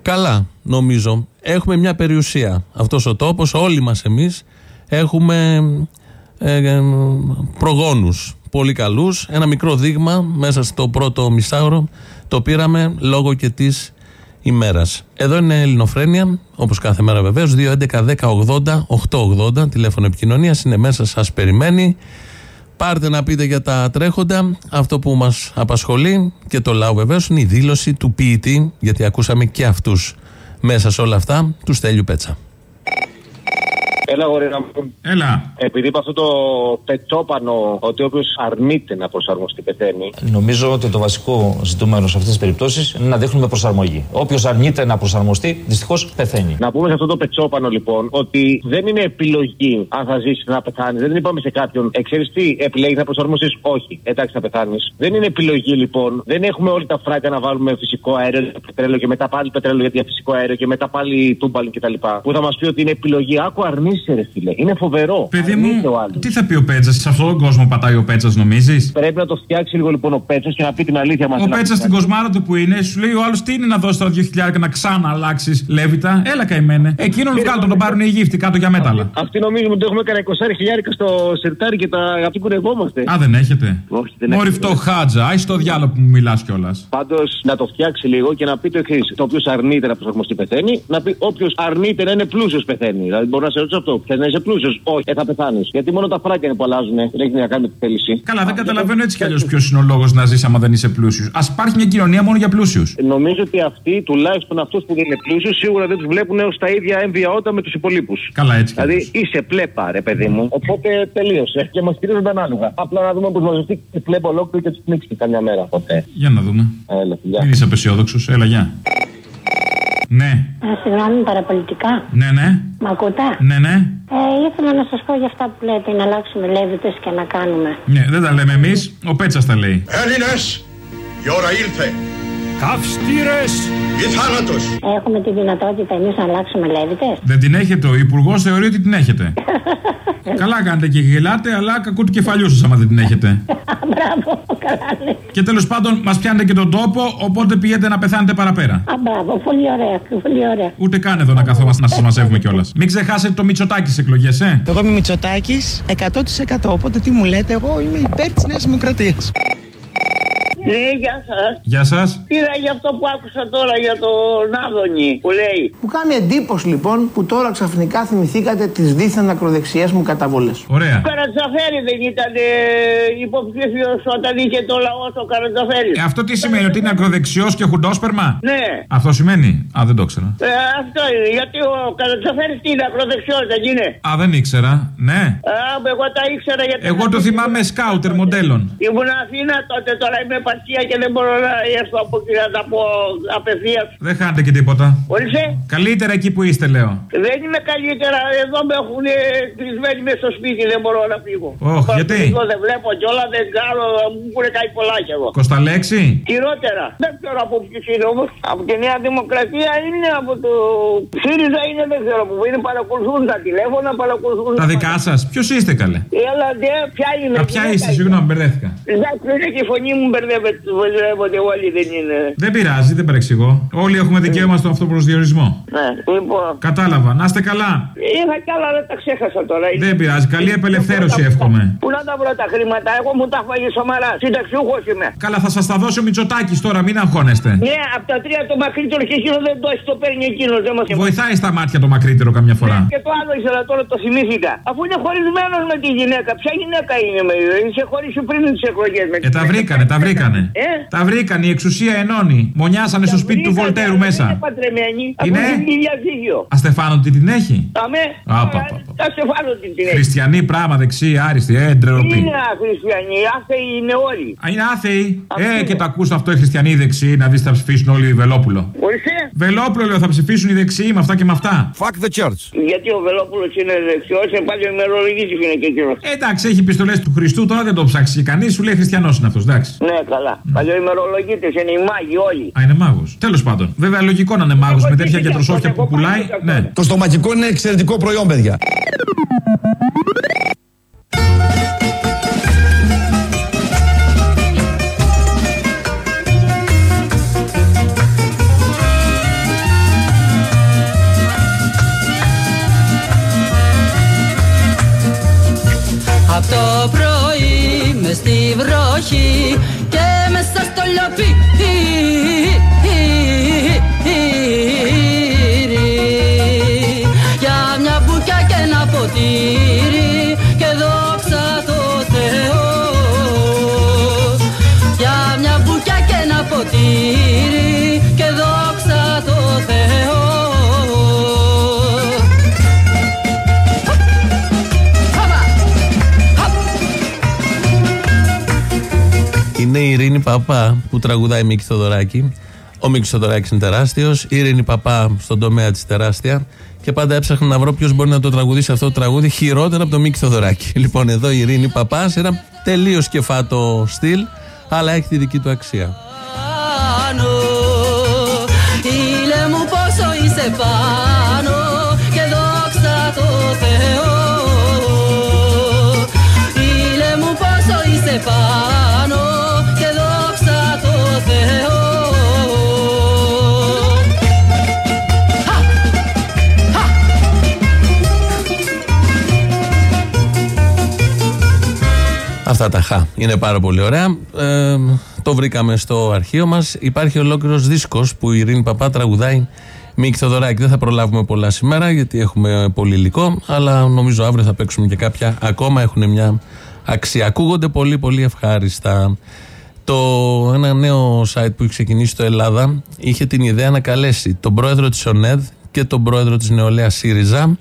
Καλά, νομίζω. Έχουμε μια περιουσία. Αυτός ο τόπος, όλοι μας εμείς έχουμε ε, προγόνους πολύ καλούς. Ένα μικρό δείγμα μέσα στο πρώτο μισάωρο το πήραμε λόγω και της ημέρας. Εδώ είναι Ελληνοφρένια, όπως κάθε μέρα βεβαίως, 2.11.10.80.880, τηλέφωνο επικοινωνίας είναι μέσα, σας περιμένει. Πάρτε να πείτε για τα τρέχοντα. Αυτό που μας απασχολεί και το λαό βεβαίως είναι η δήλωση του ποιητή, γιατί ακούσαμε και αυτούς μέσα σε όλα αυτά, του Στέλιου Πέτσα. Έλα, γορίνα μου. Έλα. Επειδή είπα αυτό το πετσόπανο ότι όποιος αρνείται να προσαρμοστεί πεθαίνει. Νομίζω ότι το βασικό ζητούμενο σε αυτές τις περιπτώσεις είναι να δείχνουμε προσαρμογή. Όποιος αρνείται να προσαρμοστεί, δυστυχώς πεθαίνει. Να πούμε σε αυτό το πετσόπανο λοιπόν ότι δεν είναι επιλογή αν θα ζήσεις να πεθάνεις. Δεν είπαμε σε κάποιον, εξαιρεί τι, επιλέγεις να προσαρμοστείς; Όχι, εντάξει θα πεθάνεις. Δεν είναι επιλογή λοιπόν. Δεν έχουμε όλοι τα φράγκα να βάλουμε φυσικό αέριο, πετρέλαιο και μετά πάλι πετρέλαιο για φυσικό αέριο και μετά πάλι τούμπαλ κτλ. Που θα μας πει ότι είναι επιλογή. Άκου αρνήσει είναι φοβερό. Παιδί μου, τι θα πει ο Πέτσας, σε αυτόν τον κόσμο πατάει ο Πέτσας, νομίζεις; Πρέπει να το φτιάξει λίγο λοιπόν ο Πέτσας και να πει την αλήθεια μας. Ο Πέτσας στην κοσμάρα του που είναι, σου λέει ο άλλος τι είναι να δώσεις τώρα 2.000 και να ξανά αλλάξει λέβητα; Έλα καημένε. Εκείνον βγάλω τον πάρουν οι γύφτοι κάτω για μέταλλα. Αυτοί νομίζουμε ότι έχουμε κανένα 20 χιλιάρικα στο σερτάρι και τα αγαπητοί κουρευόμαστε. Α, δεν έχετε. Όχι, δεν Μόρι αυτό χάτζα, άι το διάλογο που μου μιλάς κιόλας. Πάντως να το φτιάξει λίγο και να πει το εξής. Το οποίος αρνείται να προσαρμοστεί πεθαίνει, να πει όποιος αρνείται να είναι πλούσιος πεθαίνει. Δηλαδή μπορεί να σε ρωτήσω αυτό. Θες να είσαι πλούσιος. Όχι, ε, θα πεθάνεις. Γιατί μόνο τα φράκια είναι που αλλάζουν. Δεν έχει να κάνει με τη θέληση. Καλά, δεν καταλαβαίνω έτσι κι αλλιώς ποιος είναι ο λόγος να ζεις άμα δεν είσαι πλούσιος. Α υπάρχει μια κοινωνία μόνο για πλούσιους. Νομίζω ότι αυτοί, τουλάχιστον αυτούς που δεν είναι πλούσιους, σίγουρα δεν τους βλέπουν ω τα ίδια έμβια όταν με τους υπολείπους. Καλά, έτσι. Δηλαδή είσαι πλέπα, ρε παιδί μου. Οπότε τελείωσε. Και μας στηρίζονται ανάλογα. Απλά να δούμε πώς μας ζητήσει τη πλέπα ολόκληρη και του πνίξεις καμιά μέρα ποτέ. Για να δούμε. Έλα, Μην είσαι απεσιόδοξος. Έλα, γεια. Ναι. Συγγνώμη, παραπολιτικά. Ναι, ναι. Μ' ακούτε; Ναι, ναι. Ε, ήθελα να σας πω για αυτά που λέτε, να αλλάξουμε λέβητε και να κάνουμε. Ναι, δεν τα λέμε εμείς. Ο Πέτσας τα λέει. Έλληνες, η ώρα ήρθε. Καυστήρε ή θάνατος. Έχουμε τη δυνατότητα εμείς να αλλάξουμε λέβητε. Δεν την έχετε; Ο Υπουργός θεωρεί ότι την έχετε. καλά κάνετε και γελάτε, αλλά κακού του κεφαλιού σας άμα δεν την έχετε. Μπράβο, καλά ναι. Και τέλος πάντων μας πιάνετε και τον τόπο, οπότε πηγαίνετε να πεθάνετε παραπέρα. Α, μπράβο, πολύ ωραία, πολύ ωραία. Ούτε καν εδώ να καθόμαστε να σας μαζεύουμε κιόλας. Μην ξεχάσετε το Μητσοτάκι στι εκλογές, ε. Εγώ είμαι Μητσοτάκι 100%. Οπότε τι μου λέτε, εγώ είμαι υπέρ της Νέας Δημοκρατίας. Ναι, γεια σας. Γεια σας. Πήρα για αυτό που άκουσα τώρα για τον Άδωνη που λέει. Μου κάνει εντύπωση λοιπόν που τώρα ξαφνικά θυμηθήκατε τις δίθεν ακροδεξιές μου καταβολές. Ωραία. Ο Καρατζαφέρη δεν ήταν ε, υποψήφιος όταν είχε το λαό το Καρατζαφέρη. Ε, αυτό τι σημαίνει, ότι είναι ακροδεξιός και χουντόσπερμα. Ναι. Αυτό σημαίνει; Α, δεν το ήξερα. Ε, αυτό είναι. Γιατί ο Καρατζαφέρης τι είναι, ακροδεξιός δεν είναι; Α, δεν ήξερα. Ναι. Α, εγώ τα ήξερα γιατί. Εγώ το θυμάμαι σκάουτερ μοντέλων. Ήμουν Αθήνα τότε, τώρα είμαι επαρχία και δεν μπορώ να έρθω από εκεί να τα πω απευθείας. Δεν χάνετε και τίποτα. Ορίστε. Καλύτερα εκεί που είστε, λέω. Δεν είμαι καλύτερα. Εδώ με έχουν κλεισμένοι μέσα στο σπίτι, δεν μπορώ να φύγω. Όχι, γιατί; Φύγω, δεν βλέπω κιόλα, δεν κάνω, μου έχουν κάνει πολλά κι εγώ. Κοσταλέξη. Χειρότερα. Δεν ξέρω από ποιους είναι όμως. Από τη Νέα Δημοκρατία είναι από το. ΣΥΡΙΖΑ είναι, δεν ξέρω που είναι. Παρακολουθούν τα τηλέφωνα, παρακολουθούν. Τα δικά σας. Ποιος είστε καλέ; Έλα, ναι, ποια είναι. Α, ποια είστε, συγγνώμη, μπερδεύτηκα. Εντάξει, είναι και η φωνή μου μπερδεύεται. Βλέπετε όλοι δεν είναι. Δεν πειράζει, δεν παρεξηγώ. Όλοι έχουμε δικαίωμα στον αυτοπροσδιορισμό. Ναι, λοιπόν. Κατάλαβα. Να είστε καλά. Είχα κι άλλα, αλλά τα ξέχασα τώρα. Δεν πειράζει. Καλή απελευθέρωση εύχομαι. Πού να τα βρω τα χρήματα, εγώ μου τα φάγει σομαρά. Συνταξιούχος είμαι. Καλά, θα σας τα δώσει ο Μητσοτάκης τώρα, μην αγχώνεστε. Ναι, από τα τρία το μακρύτερο και εκείνο δεν το έχει, το παίρνει εκείνος. Δεν μας... Βοηθάει στα μάτια το μακρύτερο καμιά φορά. Ναι, και το άλλο ήθελα τώρα το θυμήθηκα. Αφού είναι χωρισμένος με τη γυναίκα. Ποια γυναίκα είναι με Είχε χωρίσει πριν τις εκλογές. Ε, τα βρήκανε, τα βρήκανε. Ε; Τα βρήκανε, η εξουσία ενώνει. Μονιάσανε στο σπίτι του Βολτέρου μέσα. Είναι πατρεμένη. Είναι. διαζύγιο. Αστεφάνο τι την έχει; Αμέ. Τα Στεφάνο την έχει. Χριστιανή πράγμα δεξί, άριστη, ε, ντροπή. Είναι χριστιανοί, άθεοι είναι όλοι. Α, είναι άθεοι. Ε, και τα ακούς αυτό οι χριστιανοί δεξιοί να δεις θα ψηφίσουν όλοι οι Βελόπουλο. Ορίστε. Βελόπουλο λέω θα ψηφίσουν οι δεξιοί με αυτά και με αυτά. Fuck the church. Γιατί ο Βελόπουλος είναι δεξιός, είναι πάλι ο ημερολογήτη είναι και εκείνος. Ε, εντάξει, έχει πιστολέ του Χριστού, τώρα δεν το ψάξει κανείς, σου λέει χριστιανός είναι αυτός, εντάξει. Ναι, καλά καλά. Ναι. Παλιό Παλαιοημερολογήτε είναι οι μάγοι όλοι. Α, είναι μάγος. Τέλος πάντων. Βέβαια, λογικό να είναι μάγος με τέτοια κεντροσόφια που πουλάει. Ναι. Το στομακικό είναι εξαιρετικό προϊόν, παιδιά. Απ' το Παπά που τραγουδάει Μίκη Θοδωράκη. Ο Μίκης Θοδωράκης είναι τεράστιος. Η Ειρήνη Παπά στον τομέα της τεράστια. Και πάντα έψαχνα να βρω ποιος μπορεί να το τραγουδήσει αυτό το τραγούδι χειρότερα από το Μίκη Θοδωράκη. Λοιπόν, εδώ η Ειρήνη Παπά σε ένα τελείως κεφάτο στυλ, αλλά έχει τη δική του αξία. πάνω Ήλε μου πόσο είσαι πάνω Αυτά τα χα. Είναι πάρα πολύ ωραία. Ε, το βρήκαμε στο αρχείο μας. Υπάρχει ολόκληρος δίσκος που η Ειρήνη Παπά τραγουδάει Μίκη Θοδωράκη. Δεν θα προλάβουμε πολλά σήμερα γιατί έχουμε πολύ υλικό. Αλλά νομίζω αύριο θα παίξουμε και κάποια ακόμα. Έχουν μια αξία. Ακούγονται πολύ πολύ ευχάριστα. Το, ένα νέο site που έχει ξεκινήσει στο Ελλάδα είχε την ιδέα να καλέσει τον πρόεδρο της ΟΝΕΔ και τον πρόεδρο της νεολαίας ΣΥΡΙΖΑ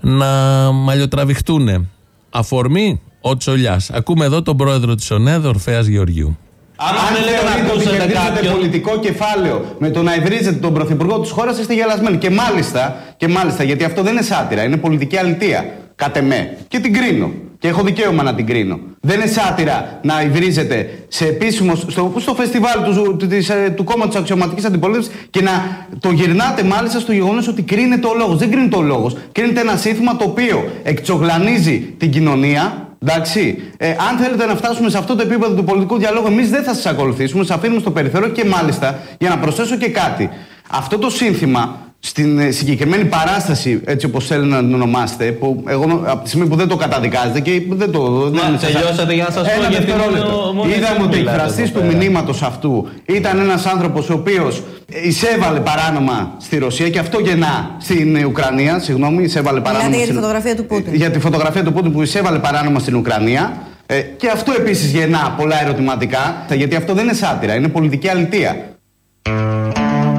να μαλλιοτραβηχτούν. Αφορμή; Ο Τσολιάς. Ακούμε εδώ τον πρόεδρο της ΟΝΕΔ, Ορφέας Γεωργιού. Αν θεωρείτε ότι κερδίζετε πολιτικό κεφάλαιο με το να ευρίζετε τον πρωθυπουργό της χώρας, είστε γελασμένοι. Και μάλιστα, και μάλιστα, γιατί αυτό δεν είναι σάτυρα, είναι πολιτική αλητεία. Κατ' εμέ. Και την κρίνω. Και έχω δικαίωμα να την κρίνω. Δεν είναι σάτυρα να υβρίζετε σε επίσημο, στο, στο φεστιβάλ του, της, ε, του κόμματος αξιωματικής αντιπολίτευσης και να το γυρνάτε μάλιστα στο γεγονός ότι κρίνεται ο λόγος. Δεν κρίνεται ο λόγος. Κρίνεται ένα σύνθημα το οποίο εκτσογλανίζει την κοινωνία, Εντάξει, ε, αν θέλετε να φτάσουμε σε αυτό το επίπεδο του πολιτικού διαλόγου, εμείς δεν θα σας ακολουθήσουμε, σας αφήνουμε στο περιθώριο και μάλιστα για να προσθέσω και κάτι. Αυτό το σύνθημα στην ε, συγκεκριμένη παράσταση, έτσι όπως θέλετε να την ονομάσετε, που εγώ από τη στιγμή που δεν το καταδικάζετε και δεν το. Μα, τελειώσατε για να σας πω Ένα γιατί δευτερόλεπτο. μόνο- Είδαμε ότι ο μιλάτε εκφραστής εδώ του πέρα. μηνύματος αυτού ήταν ένας άνθρωπος ο οποίος εισέβαλε παράνομα στη Ρωσία και αυτό γεννά στην ε, Ουκρανία. Συγγνώμη, εισέβαλε παράνομα. Μιλάτε για τη στην- φωτογραφία του Πούτιν. για τη φωτογραφία του Πούτιν που εισέβαλε παράνομα στην Ουκρανία. Ε, και αυτό επίσης γεννά πολλά ερωτηματικά, γιατί αυτό δεν είναι σάτυρα, είναι πολιτική αλητεία.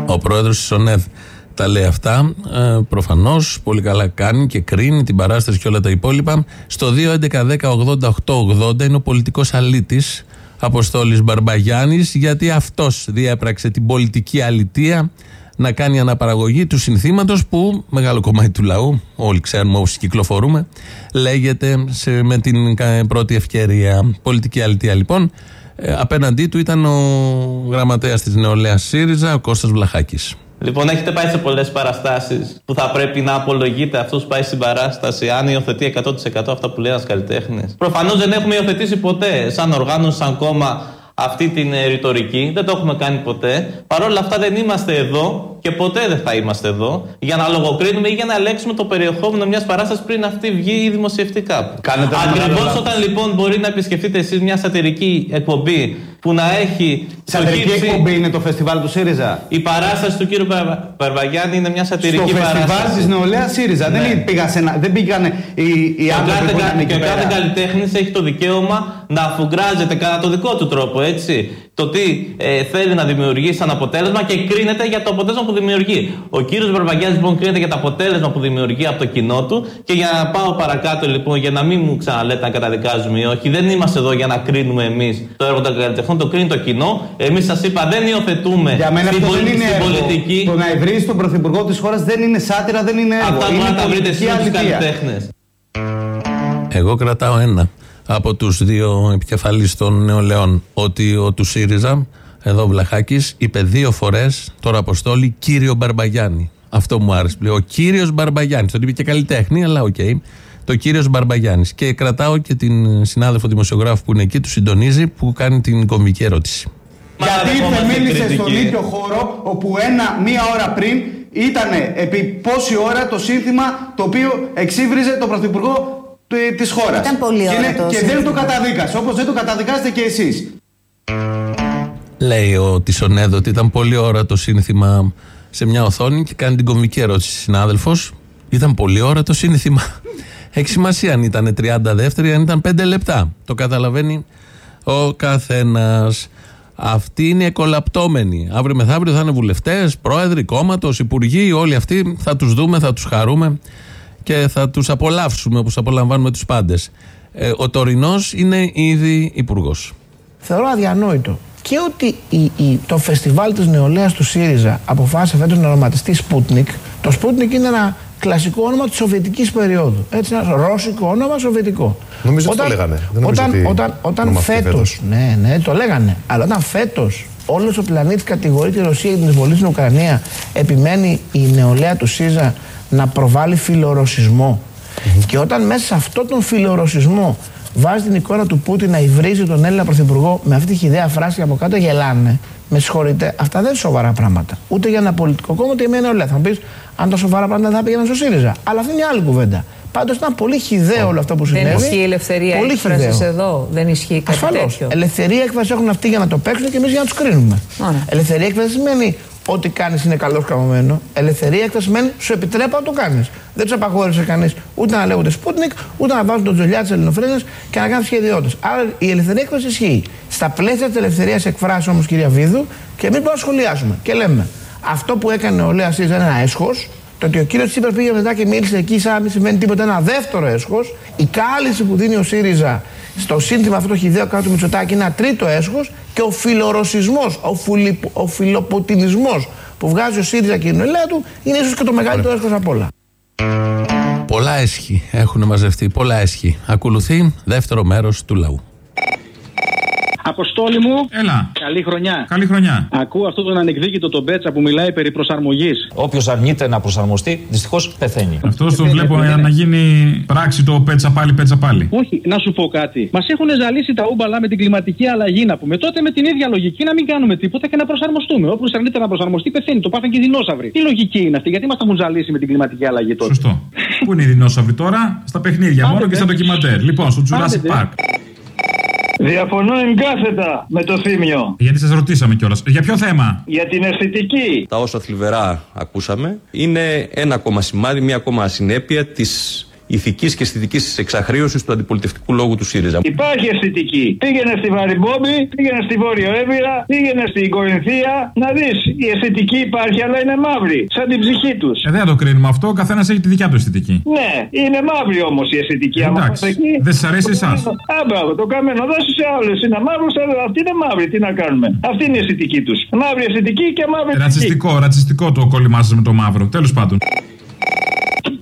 Ο πρόεδρος της ΟΝΕΔ τα λέει αυτά. Ε, Προφανώς πολύ καλά κάνει και κρίνει την παράσταση και όλα τα υπόλοιπα. Στο 2.11.10.80.880 είναι ο πολιτικός αλήτης Αποστόλης Μπαρμπαγιάννης, γιατί αυτός διέπραξε την πολιτική αλητεία να κάνει αναπαραγωγή του συνθήματος που μεγάλο κομμάτι του λαού, όλοι ξέρουμε όσοι κυκλοφορούμε, λέγεται σε, με την κα- πρώτη ευκαιρία. Πολιτική αλητεία λοιπόν. Ε, απέναντί του ήταν ο γραμματέας της νεολαίας ΣΥΡΙΖΑ, ο Κώστας Βλαχάκης. Λοιπόν, έχετε πάει σε πολλές παραστάσεις που θα πρέπει να απολογείτε αυτό που πάει στην παράσταση αν υιοθετεί 100% αυτά που λέει ένας καλλιτέχνης. Προφανώς δεν έχουμε υιοθετήσει ποτέ, σαν οργάνωση, σαν κόμμα, αυτή την ε, ρητορική. Δεν το έχουμε κάνει ποτέ. Παρ' όλα αυτά δεν είμαστε εδώ και ποτέ δεν θα είμαστε εδώ για να λογοκρίνουμε ή για να ελέγξουμε το περιεχόμενο μιας παράστασης πριν αυτή βγει ή δημοσιευτεί κάπου. Κάνετε ένα Ακριβώς μεγάλο λάθος. όταν λοιπόν μπορεί να επισκεφτείτε εσείς μια σατυρική εκπομπή που να έχει. Σατυρική στοχεύσει- εκπομπή είναι το φεστιβάλ του ΣΥΡΙΖΑ. η παράσταση του κύριου Παρβα- Παρβαγιάννη είναι μια σατυρική Στο παράσταση. φεστιβάλ της νεολαίας ΣΥΡΙΖΑ. Ναι. Δεν, πήγα σε ένα, δεν πήγανε οι, οι Και ο άνθρωποι κάθε, που ήταν κα- εκεί και ο κάθε πέρα. καλλιτέχνης έχει το δικαίωμα να αφουγκράζεται κατά το δικό του τρόπο, έτσι. Το τι ε, θέλει να δημιουργήσει σαν αποτέλεσμα και κρίνεται για το αποτέλεσμα που δημιουργεί. Ο κύριος Μπαρβαγιάννη λοιπόν κρίνεται για το αποτέλεσμα που δημιουργεί από το κοινό του. Και για να πάω παρακάτω λοιπόν, για να μην μου ξαναλέτε να καταδικάζουμε ή όχι, δεν είμαστε εδώ για να κρίνουμε εμείς το έργο των καλλιτεχνών, το κρίνει το κοινό. Εμείς σας είπα, δεν υιοθετούμε Για μένα στην, αυτό δεν πολι- είναι στην έργο. πολιτική. Το να ευρύσει τον πρωθυπουργό της χώρας δεν είναι σάτυρα, δεν είναι έργο. Αυτά μπορεί είναι να τα βρείτε εσείς πολιτική του αλητεία. καλλιτέχνες. Εγώ κρατάω ένα από τους δύο επικεφαλείς των νεολαίων ότι ο του ΣΥΡΙΖΑ, εδώ ο Βλαχάκης, είπε δύο φορές τώρα Αποστόλη κύριο Μπαρμπαγιάννη. Αυτό μου άρεσε πλέον. Ο κύριος Μπαρμπαγιάννης. Τον είπε και καλλιτέχνη, αλλά οκ. Το κύριος Μπαρμπαγιάννης. Και κρατάω και την συνάδελφο δημοσιογράφου που είναι εκεί, του συντονίζει, που κάνει την κομβική ερώτηση. Γιατί ήρθε δεχόμαστε μίλησε στον κριτική. ίδιο χώρο όπου ένα, μία ώρα πριν ήταν επί πόση ώρα το σύνθημα το οποίο εξύβριζε τον πρωθυπουργό της χώρας. Ήταν πολύ και, ώρα είναι- το και δεν το σύνθημα. καταδίκασε, όπως δεν το καταδικάζετε και εσείς. Λέει ο Τισονέδο ότι ήταν πολύ όρατο σύνθημα σε μια οθόνη και κάνει την κομβική ερώτηση συνάδελφος. Ήταν πολύ όρατο σύνθημα. Έχει σημασία αν ήταν 30 δεύτερη, αν ήταν 5 λεπτά. Το καταλαβαίνει ο καθένας. Αυτοί είναι εκολαπτώμενοι. Αύριο μεθαύριο θα είναι βουλευτές, πρόεδροι κόμματος, υπουργοί, όλοι αυτοί θα τους δούμε, θα τους χαρούμε και θα τους απολαύσουμε όπως απολαμβάνουμε τους πάντες. Ε, ο τωρινός είναι ήδη υπουργός. Θεωρώ αδιανόητο και ότι η, η, το φεστιβάλ της νεολαίας του ΣΥΡΙΖΑ αποφάσισε φέτος να ονοματιστεί Sputnik. Το Sputnik είναι ένα κλασικό όνομα της Σοβιετικής περίοδου. Έτσι, ένα ρώσικο όνομα Σοβιετικό. Νομίζω ότι το λέγανε. Δεν όταν, ότι όταν, όταν φέτος, ναι, ναι, το λέγανε. Αλλά όταν φέτος όλος ο πλανήτης κατηγορεί τη Ρωσία για την εισβολή στην Ουκρανία, επιμένει η νεολαία του ΣΥΡΙΖΑ να προβάλλει φιλορωσισμό. Και όταν μέσα σε αυτόν τον φιλορωσισμό βάζει την εικόνα του Πούτιν να υβρίζει τον Έλληνα Πρωθυπουργό με αυτή τη χιδέα φράση από κάτω γελάνε. Με συγχωρείτε, αυτά δεν είναι σοβαρά πράγματα. Ούτε για ένα πολιτικό κόμμα, ούτε για μια νεολαία. Θα μου πεις, αν τα σοβαρά πράγματα δεν θα πήγαιναν στο ΣΥΡΙΖΑ. Αλλά αυτή είναι άλλη κουβέντα. Πάντως ήταν πολύ χιδαίο όλο αυτό που συνέβη. Δεν ισχύει η ελευθερία έκφρασης εδώ. Δεν ισχύει κάτι Ασφαλώς. τέτοιο. Ελευθερία έκφραση έχουν αυτοί για να το παίξουν και εμείς για να τους κρίνουμε. Ωραία. Ελευθερία έκφραση σημαίνει ό,τι κάνεις είναι καλώς καμωμένο. Ελευθερία έκφραση σημαίνει σου επιτρέπω να το κάνεις. Δεν τους απαγόρευσες κανείς ούτε να λέγονται Σπούτνικ, ούτε να βάζουν τον τζολιά της Ελληνοφρένειας και να κάνουν σχεδιώτες. Άρα η ελευθερία έκφραση ισχύει. Στα πλαίσια της ελευθερίας εκφράση όμως, κυρία Βίδου, και εμείς μπορούμε να σχολιάσουμε. Και λέμε, αυτό που έκανε ο Λέας είναι ένα έσχος, το ότι ο κύριος Τσίπρας πήγε μετά και μίλησε εκεί, σαν να μην συμβαίνει τίποτα, ένα δεύτερο έσχος. Η κάλυψη που δίνει ο ΣΥΡΙΖΑ στο σύνθημα αυτό το χιδαίο κάτω του Μητσοτάκη είναι ένα τρίτο έσχος και ο φιλορωσισμός, ο, φουλι, ο φιλοπουτινισμό που βγάζει ο ΣΥΡΙΖΑ και η νεολαία του είναι ίσως και το μεγαλύτερο έσχος από όλα. Πολλά έσχη έχουν μαζευτεί, πολλά έσχη. Ακολουθεί δεύτερο μέρος του λαού. Αποστόλη μου. Έλα. Καλή χρονιά. Καλή χρονιά. Ακούω αυτόν τον ανεκδίκητο τον Μπέτσα που μιλάει περί προσαρμογής. Όποιος αρνείται να προσαρμοστεί, δυστυχώς πεθαίνει. Αυτός το βλέπω να γίνει πράξη το πέτσα πάλι, πέτσα πάλι. Όχι, να σου πω κάτι. Μας έχουν ζαλίσει τα ούμπαλα με την κλιματική αλλαγή να πούμε. Τότε με την ίδια λογική να μην κάνουμε τίποτα και να προσαρμοστούμε. Όποιος αρνείται να προσαρμοστεί πεθαίνει. Το πάθαν και οι δεινόσαυροι. Τι λογική είναι αυτή, γιατί μας τα έχουν ζαλίσει με την κλιματική αλλαγή τότε; Σωστό. Πού είναι οι δεινόσαυροι τώρα, στα παιχνίδια μόνο και στα ντοκιμαντέρ. Λοιπόν, στο Jurassic Park. Διαφωνώ εγκάθετα με το θύμιο. Γιατί σας ρωτήσαμε κιόλας. Για ποιο θέμα; Για την αισθητική. Τα όσα θλιβερά ακούσαμε είναι ένα ακόμα σημάδι, μια ακόμα ασυνέπεια της ηθικής και αισθητικής εξαχρίωσης του αντιπολιτευτικού λόγου του ΣΥΡΙΖΑ. Υπάρχει αισθητική. Πήγαινε στη Βαριμπόμπη, πήγαινε στη Βόρειο Εύβοια, πήγαινε στην Κορινθία. Να δεις, η αισθητική υπάρχει, αλλά είναι μαύρη. Σαν την ψυχή τους. Ε, δεν το κρίνουμε αυτό, ο καθένας έχει τη δικιά του αισθητική. Ναι, είναι μαύρη όμως η αισθητική. Εντάξει, εκεί, δεν σας αρέσει εσάς; Α, μπράβο, το καμένο δώσεις σε άλλους. Είναι μαύρος, αυτή είναι μαύρη. Τι να κάνουμε; Αυτή είναι η αισθητική τους. Μαύρη αισθητική και μαύρη Ρατσιστικό, ρατσιστικό το κόλλημά σας με το μαύρο. Τέλος πάντων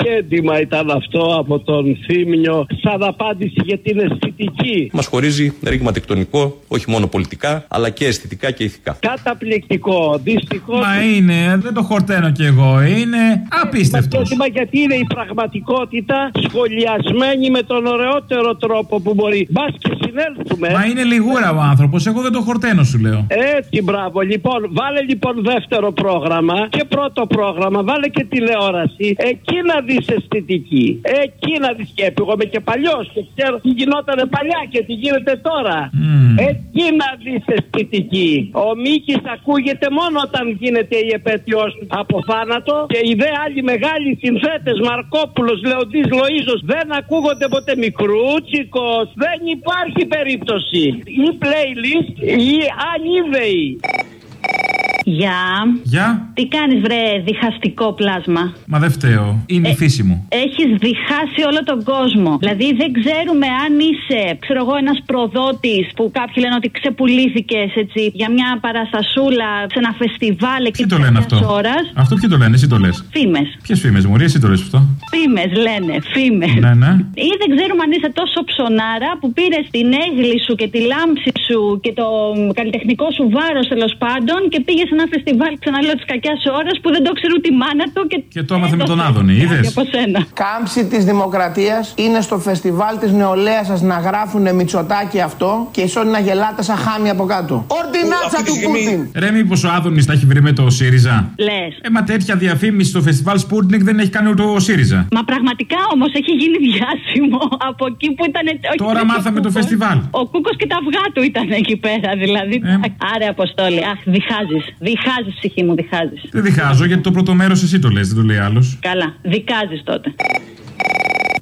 και έντοιμα ήταν αυτό από τον Θήμιο σαν απάντηση για την αισθητική; Μας χωρίζει ρήγμα τεκτονικό, όχι μόνο πολιτικά, αλλά και αισθητικά και ηθικά. Καταπληκτικό, δυστυχώ. Μα είναι, δεν το χορταίνω κι εγώ, είναι απίστευτος. Μα γιατί είναι η πραγματικότητα σχολιασμένη με τον ωραιότερο τρόπο που μπορεί. Μπας και συνέλθουμε. Μα είναι λιγούρα ο άνθρωπος, εγώ δεν το χορταίνω, σου λέω. Έτσι, μπράβο. Λοιπόν, βάλε λοιπόν δεύτερο πρόγραμμα και πρώτο πρόγραμμα, βάλε και τηλεόραση. Εκεί να δεις αισθητική. Εκεί να δεις και είμαι και παλιός και ξέρω τι γινόταν παλιά και τι γίνεται τώρα. Mm. Εκεί να δεις αισθητική. Ο Μίκης ακούγεται μόνο όταν γίνεται η επέτειός του από θάνατο και οι δε άλλοι μεγάλοι συνθέτες Μαρκόπουλος, Λεοντής Λοίζο δεν ακούγονται ποτέ μικρούτσικος. Δεν υπάρχει περίπτωση. Ή playlist ή ανίδεοι. Γεια. Γεια. Τι κάνεις, βρε, διχαστικό πλάσμα; Μα δεν φταίω. Είναι η φύση μου. Έχεις διχάσει όλο τον κόσμο. Δηλαδή δεν ξέρουμε αν είσαι, ξέρω εγώ, ένας προδότης που κάποιοι λένε ότι ξεπουλήθηκες έτσι για μια παραστασούλα σε ένα φεστιβάλ εκεί Τι το λένε αυτό; Ώρας. Αυτό ποιο το λένε, εσύ το λες; Φήμες. Ποιες φήμες, Μωρή, εσύ το λες αυτό; Φήμες λένε, φήμες. Ναι, ναι. Ή δεν ξέρουμε αν είσαι τόσο ψωνάρα που πήρες την έγκλη σου και τη λάμψη σου και το καλλιτεχνικό σου βάρος τέλος πάντων και πήγες σε ένα φεστιβάλ, ξαναλέω τη κακιάς ώρα που δεν το ξέρουν τη μάνα του και. Και το έμαθε με τον Άδωνη, είδες; Κάμψη της Δημοκρατίας είναι στο φεστιβάλ της νεολαίας σας να γράφουν μυτσοτάκι αυτό και εσώ να γελάτε σαν χάμι από κάτω. Ορτινάτσα του Πούτιν! Ρε, μήπως ο Άδωνης τα έχει βρει με το ΣΥΡΙΖΑ; Λες. Ε, μα τέτοια διαφήμιση στο φεστιβάλ Sputnik δεν έχει κάνει ούτε ο ΣΥΡΙΖΑ. είδα. Μα πραγματικά όμως έχει γίνει διάσημο από εκεί που ήταν. Τώρα μάθαμε το φεστιβάλ. Ο Κούκος και τα αυγά του ήταν εκεί πέρα, δηλαδή. Ε. Άρε, Αποστόλη. Αχ, διχάζεις. Διχάζεις, ψυχή μου, διχάζεις. Δεν διχάζω γιατί το πρώτο μέρος εσύ το λες, δεν το λέει άλλος. Καλά, δικάζεις τότε.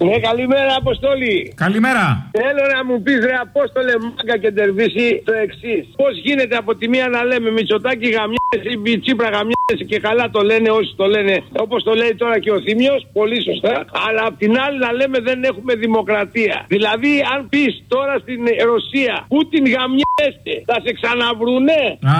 Ναι, καλημέρα, Αποστόλη. Καλημέρα. Θέλω να μου πεις, ρε Απόστολε Μάγκα και Ντερβίση, το εξής. Πώς γίνεται από τη μία να λέμε Μητσοτάκι γαμιές ή Τσίπρα γαμιές και καλά το λένε όσοι το λένε, όπως το λέει τώρα και ο Θήμιος, πολύ σωστά. Αλλά απ' την άλλη να λέμε δεν έχουμε δημοκρατία. Δηλαδή, αν πεις τώρα στην Ρωσία, Πούτιν γαμιέστε, θα σε ξαναβρούνε. Α,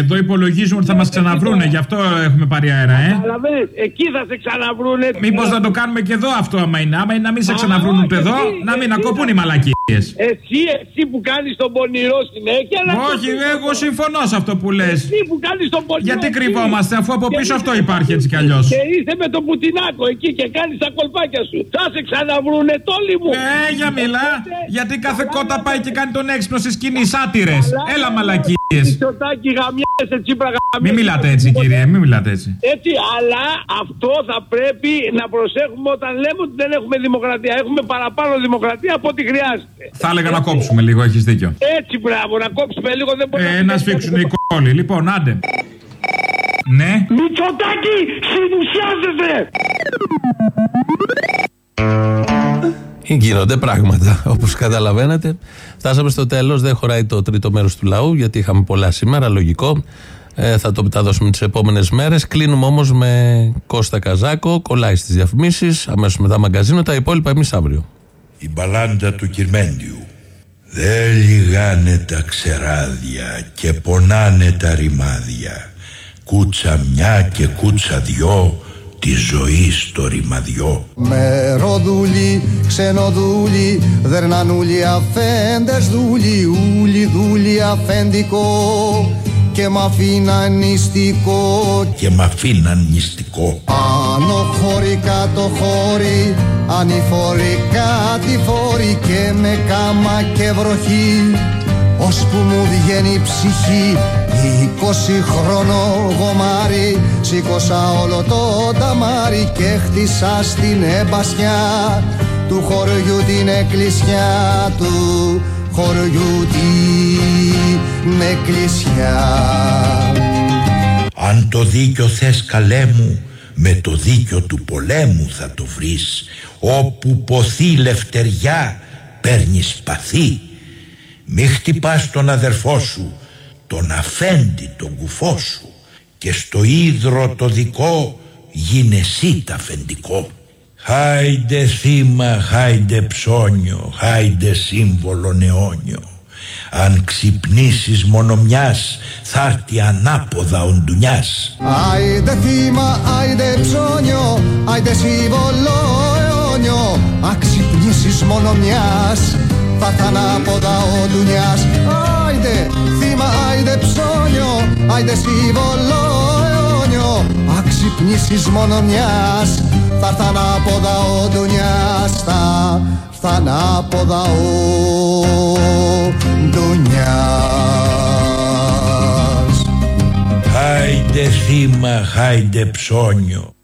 εδώ υπολογίζουμε ότι θα μας ξαναβρούνε, γι' αυτό έχουμε πάρει αέρα, ε. Καταλαβες, εκεί θα σε ξαναβρούνε. Μήπως να το κάνουμε και εδώ αυτό, άμα είναι. Άμα είναι να μην σε ξαναβρούν ούτε εδώ, να μην ακοπούν οι μαλακίες. Εσύ, εσύ που κάνεις τον πονηρό συνέχεια. να Όχι, το- εγώ συμφωνώ σε αυτό που λες. Εσύ που κάνεις τον πονηρό. Γιατί κρυβόμαστε, αφού από πίσω Και αυτό είσαι- υπάρχει έτσι κι αλλιώς. Και είσαι με τον Πουτινάκο εκεί και κάνεις τα κολπάκια σου. Θα σε ξαναβρούνε τόλοι μου. Ε, για μιλά. Γιατί κάθε κότα πάει και κάνει τον έξυπνο στη σκηνή. Σάτυρε. Έλα μαλακίες. Μητσοτάκι γαμιέσαι, τσίπρα γαμιέσαι. Μην μιλάτε έτσι, κύριε, μην μιλάτε έτσι. Έτσι, αλλά αυτό θα πρέπει να προσέχουμε όταν λέμε ότι δεν έχουμε δημοκρατία. Έχουμε παραπάνω δημοκρατία από ό,τι χρειάζεται. Θα έλεγα να κόψουμε λίγο, έχεις δίκιο. Έτσι, μπράβο, να κόψουμε λίγο δεν μπορεί Ε, να σφίξουν οι κόλλοι. Λοιπόν, άντε. Ναι. Μητσοτάκι, συνουσιάζεσαι! Γίνονται πράγματα. Όπως καταλαβαίνετε, φτάσαμε στο τέλος. Δεν χωράει το τρίτο μέρος του λαού, γιατί είχαμε πολλά σήμερα. Λογικό. Ε, θα το μεταδώσουμε τις επόμενες μέρες. Κλείνουμε όμως με Κώστα Καζάκο. Κολλάει στις διαφημίσεις. Αμέσως μετά μαγκαζίνο. Τα υπόλοιπα εμείς αύριο. Η μπαλάντα του Κυρμέντιου Δεν λιγάνε τα ξεράδια και πονάνε τα ρημάδια Κούτσα μια και κούτσα δυο τη ζωή στο ρημαδιό Μεροδούλοι, ξενοδούλοι, δερνανούλοι, αφέντες δούλοι, ούλοι δούλοι αφέντικο και μ' αφήναν νηστικό και μ' αφήναν νηστικό Άνω χώρι, κάτω χώρι, ανηφόροι, κάτι φόροι και με κάμα και βροχή. Ώσπου μου βγαίνει η ψυχή είκοσι χρόνο γομάρι. Σήκωσα όλο το ταμάρι και χτίσα στην εμπασιά του χωριού την εκκλησιά του χωριού την εκκλησιά Αν το δίκιο θες καλέ μου με το δίκιο του πολέμου θα το βρεις. Όπου ποθεί λευτεριά παίρνεις σπαθί Μη χτυπάς τον αδερφό σου τον αφέντη τον κουφό σου. Και στο ίδρο το δικό γίνε εσύ τα αφεντικό Χάιντε θύμα, χάιντε ψώνιο, χάιντε σύμβολο αιώνιο αν ξυπνήσεις μόνο μιας θα έρθει ανάποδα ο ντουνιάς. Άιντε θύμα, άιντε ψώνιο, άιντε σύμβολο αιώνιο Αξυπνήσεις μόνο μιας, θα έρθει ανάποδα ο ντουνιάς. Άιντε θύμα, άιντε ψώνιο, άιντε σύμβολο αιώνιο Αξυπνήσεις μόνο μιας, θα έρθει ανάποδα ο ντουνιάς Θα έρθει ανάποδα ο ντουνιάς. Χάιντε θύμα, χάιντε ψώνιο